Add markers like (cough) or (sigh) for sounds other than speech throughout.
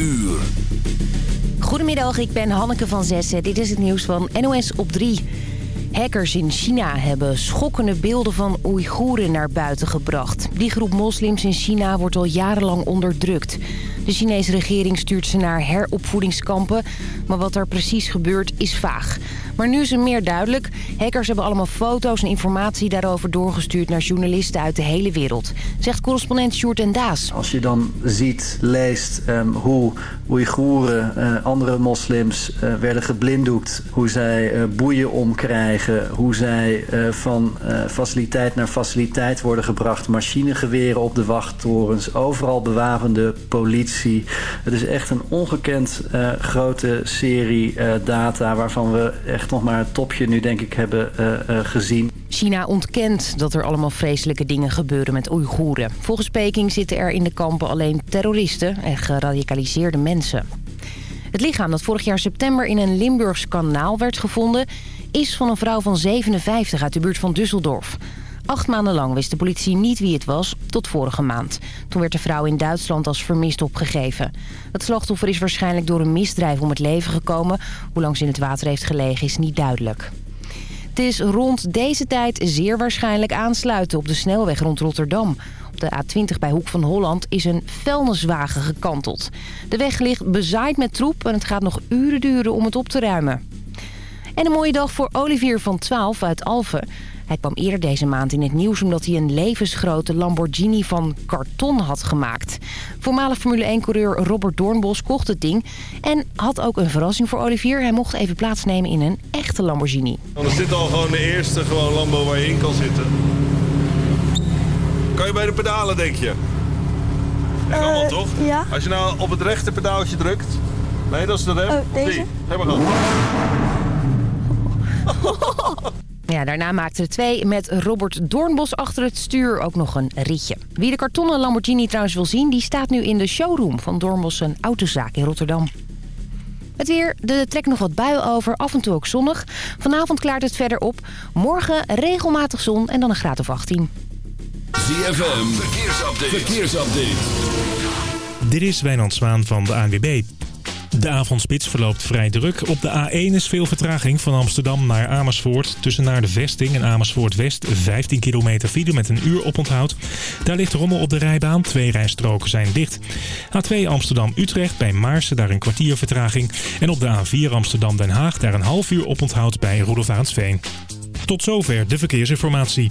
uur. Goedemiddag, ik ben Hanneke van Zessen. Dit is het nieuws van NOS op 3. Hackers in China hebben schokkende beelden van Oeigoeren naar buiten gebracht. Die groep moslims in China wordt al jarenlang onderdrukt. De Chinese regering stuurt ze naar heropvoedingskampen. Maar wat er precies gebeurt is vaag. Maar nu is het meer duidelijk. Hackers hebben allemaal foto's en informatie daarover doorgestuurd naar journalisten uit de hele wereld. Zegt correspondent Sjoerd en Daas. Als je dan ziet, leest um, hoe Oeigoeren, uh, andere moslims uh, werden geblinddoekt. Hoe zij uh, boeien omkrijgen. Hoe zij van faciliteit naar faciliteit worden gebracht. Machinegeweren op de wachttorens. Overal bewapende politie. Het is echt een ongekend grote serie data waarvan we echt nog maar het topje nu denk ik hebben uh, gezien. China ontkent dat er allemaal vreselijke dingen gebeuren met Oeigoeren. Volgens Peking zitten er in de kampen alleen terroristen en geradicaliseerde mensen. Het lichaam dat vorig jaar september in een Limburgs kanaal werd gevonden... is van een vrouw van 57 uit de buurt van Düsseldorf. Acht maanden lang wist de politie niet wie het was, tot vorige maand. Toen werd de vrouw in Duitsland als vermist opgegeven. Het slachtoffer is waarschijnlijk door een misdrijf om het leven gekomen. Hoe lang ze in het water heeft gelegen is niet duidelijk. Het is rond deze tijd zeer waarschijnlijk aansluiten op de snelweg rond Rotterdam. Op de A20 bij Hoek van Holland is een vuilniswagen gekanteld. De weg ligt bezaaid met troep en het gaat nog uren duren om het op te ruimen. En een mooie dag voor Olivier van 12 uit Alphen. Hij kwam eerder deze maand in het nieuws omdat hij een levensgrote Lamborghini van karton had gemaakt. Voormalig Formule 1-coureur Robert Doornbos kocht het ding en had ook een verrassing voor Olivier. Hij mocht even plaatsnemen in een echte Lamborghini. Er zit al gewoon de eerste gewoon Lambo waar je in kan zitten. Kan je bij de pedalen, denk je? Kan wel, toch? Ja. Als je nou op het rechte pedaaltje drukt... Nee, dat is de rem. Oh, deze? Die. Helemaal goed. (laughs) (laughs) Ja, daarna maakten de twee met Robert Doornbos achter het stuur ook nog een rietje. Wie de kartonnen Lamborghini trouwens wil zien, die staat nu in de showroom van Doornbos een autozaak in Rotterdam. Het weer, er trekt nog wat buien over, af en toe ook zonnig. Vanavond klaart het verder op. Morgen regelmatig zon en dan een graad of 18. ZFM, verkeersupdate. verkeersupdate. Dit is Wijnand Zwaan van de ANWB. De avondspits verloopt vrij druk. Op de A1 is veel vertraging van Amsterdam naar Amersfoort. Tussen naar de vesting en Amersfoort West 15 kilometer file met een uur oponthoud. Daar ligt rommel op de rijbaan. Twee rijstroken zijn dicht. A2 Amsterdam-Utrecht bij Maarsen daar een kwartier vertraging. En op de A4 Amsterdam-Den Haag daar een half uur oponthoud bij Roelof Tot zover de verkeersinformatie.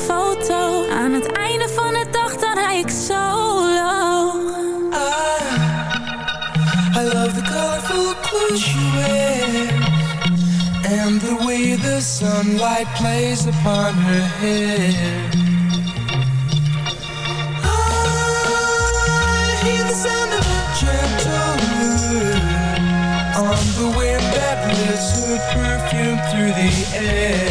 sunlight plays upon her hair. I hear the sound of a gentle wind On the wind that lifts her perfume through the air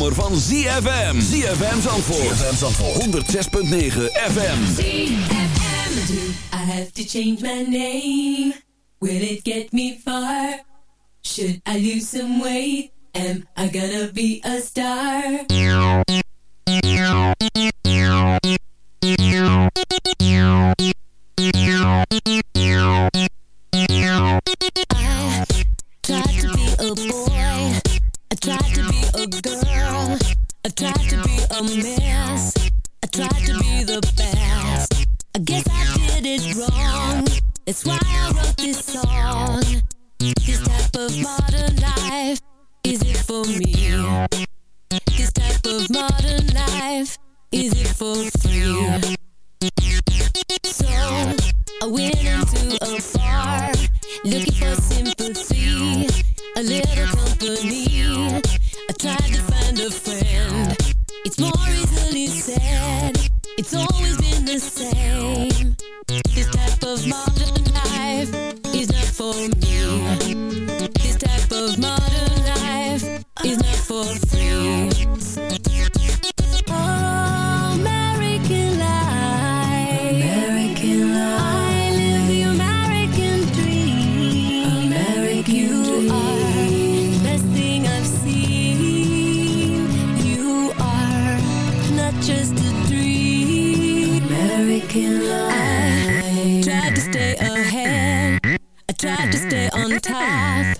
Zomer van ZFM. ZFM Zandvoort. ZFM Zandvoort. 106.9 FM. ZFM. Do I have to change my name? Will it get me far? Should I lose some weight? Am I gonna be a star? A mess. I tried to be the best. I guess I did it wrong. That's why I wrote this song. This type of modern life, is it for me? This type of modern life, is it for free? So I went into a bar looking for sympathy, a little company. I tried to It's always been the same. This type of modern tried to stay ahead. I tried to stay on top.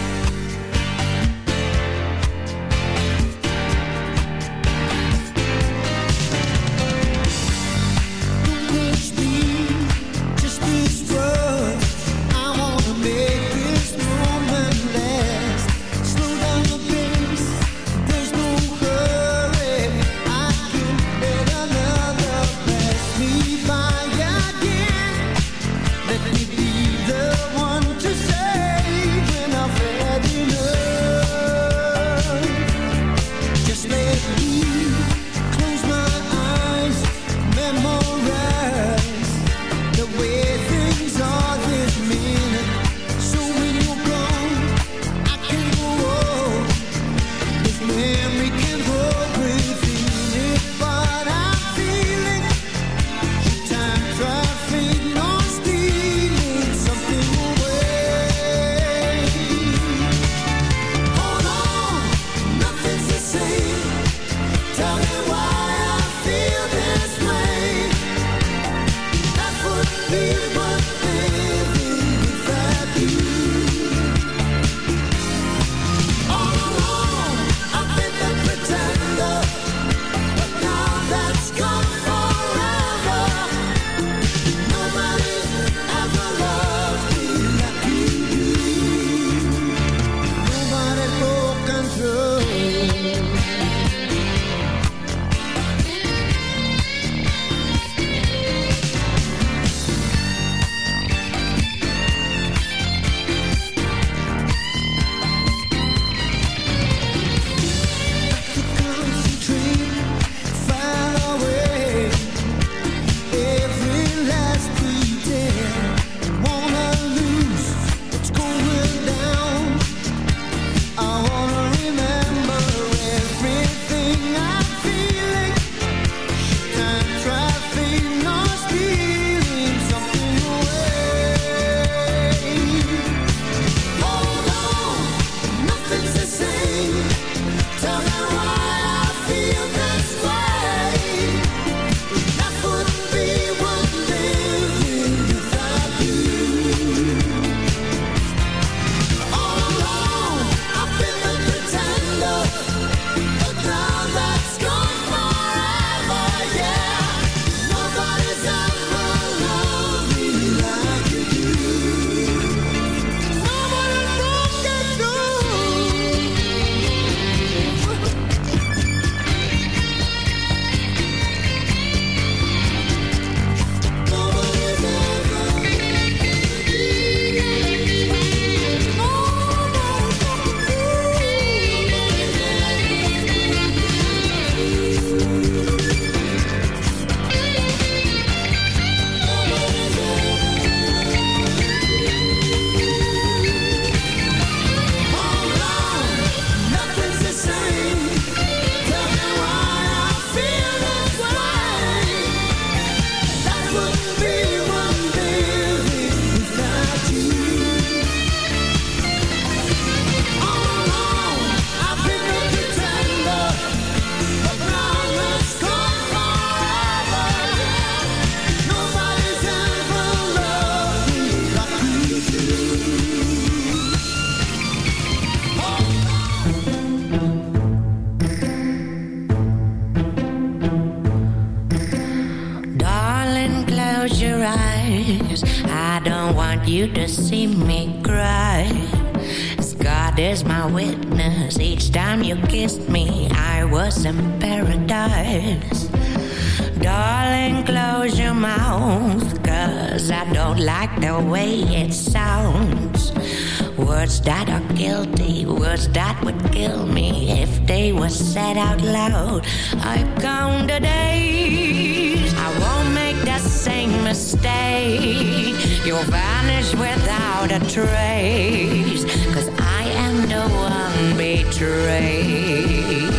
Words that are guilty, words that would kill me if they were said out loud. I count the days, I won't make that same mistake. You'll vanish without a trace, cause I am the one betrayed.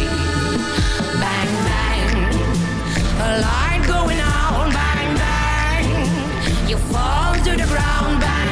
Bang, bang, a light going on. bang, bang. You fall to the ground, bang.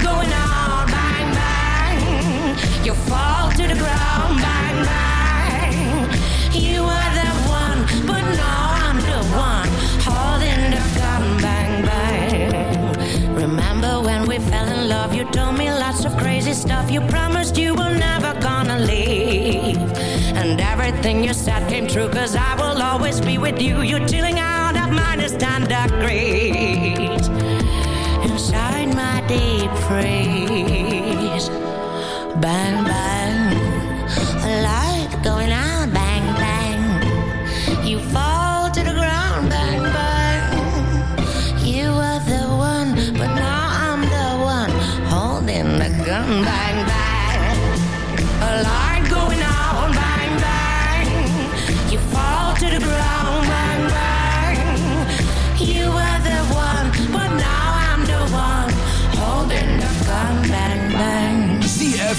you fall to the ground. Bang bang, you were the one, but now I'm the one holding the gun. Bang bang. Remember when we fell in love? You told me lots of crazy stuff. You promised you were never gonna leave. And everything you said came true, cause I will always be with you. You're chilling out at minus 10 degrees. Inside my deep freeze. Bang, bang. A light going out, bang, bang. You fall to the ground, bang, bang.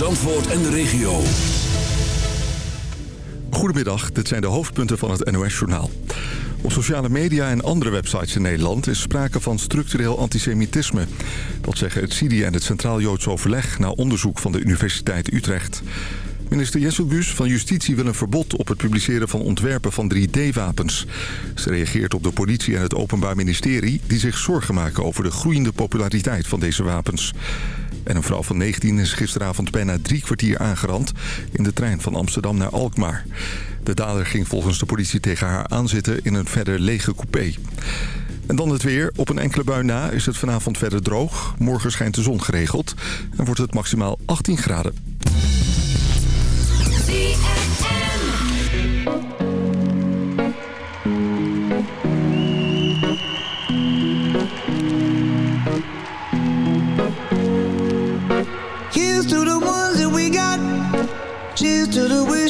Zandvoort en de regio. Goedemiddag, dit zijn de hoofdpunten van het NOS-journaal. Op sociale media en andere websites in Nederland is sprake van structureel antisemitisme. Dat zeggen het CIDI en het Centraal Joods Overleg na onderzoek van de Universiteit Utrecht. Minister Jesselgus van Justitie wil een verbod op het publiceren van ontwerpen van 3D-wapens. Ze reageert op de politie en het Openbaar Ministerie... die zich zorgen maken over de groeiende populariteit van deze wapens. En een vrouw van 19 is gisteravond bijna drie kwartier aangerand... in de trein van Amsterdam naar Alkmaar. De dader ging volgens de politie tegen haar aanzitten in een verder lege coupé. En dan het weer. Op een enkele bui na is het vanavond verder droog. Morgen schijnt de zon geregeld en wordt het maximaal 18 graden.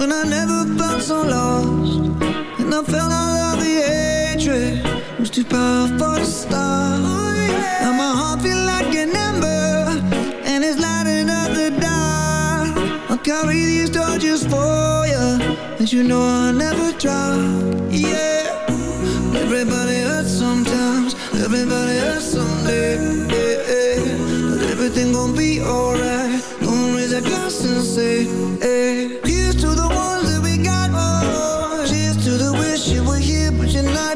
when I never felt so lost, and I felt all of the hatred was too powerful to stop. Now my heart feel like an ember, and it's lighting up the dark. I'll carry these torches for you, and you know I'll never drop. Yeah, everybody hurts sometimes, everybody hurts someday. Yeah, yeah. But everything gon' be alright. Gonna raise a glass and say, hey.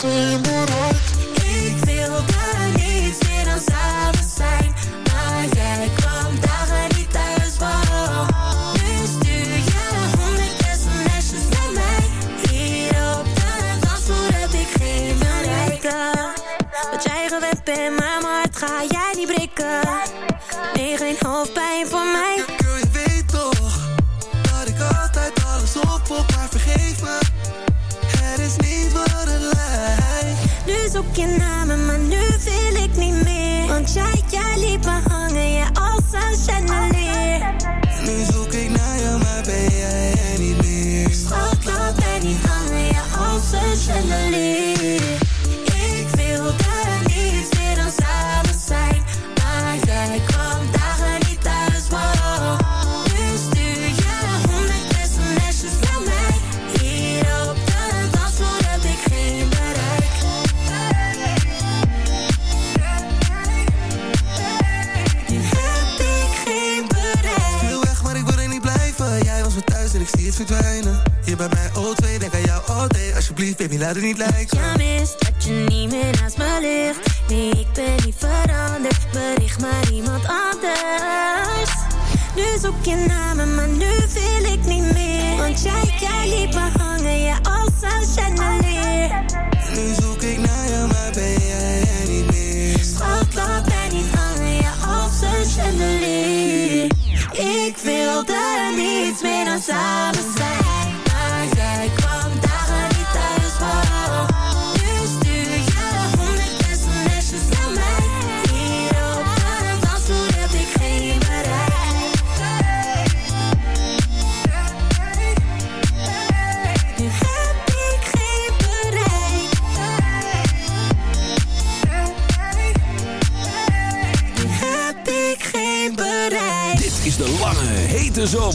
seem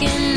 taking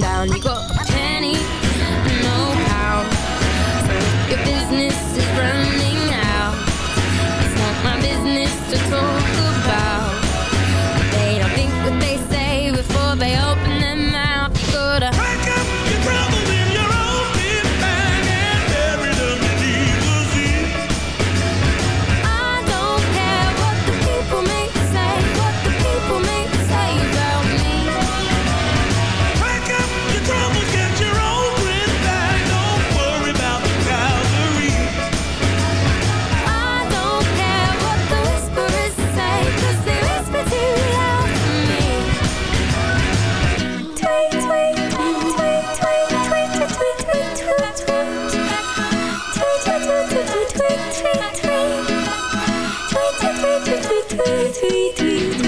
down. tweet, tweet, tweet, tweet, tweet.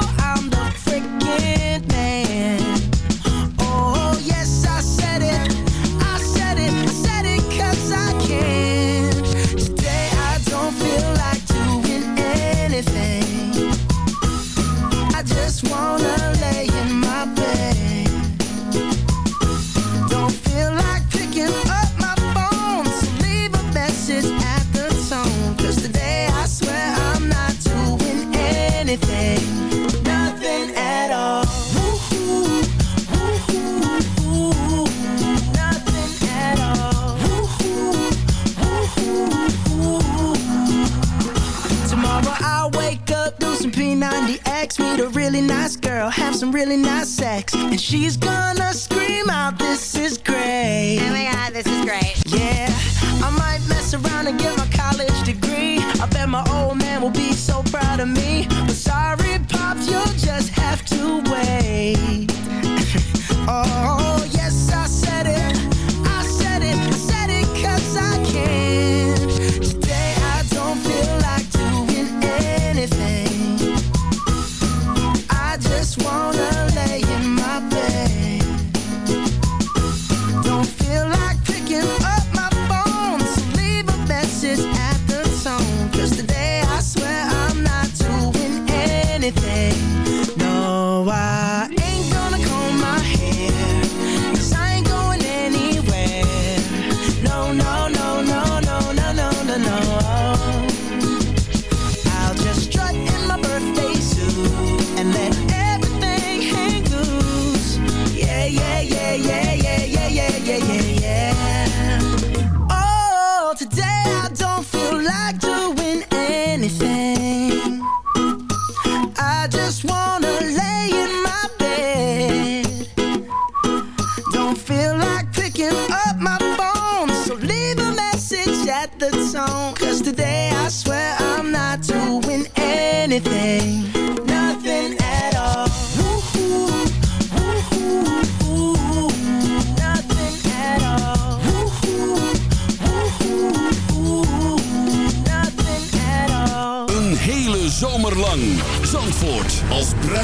And not sex, and she's gonna scream.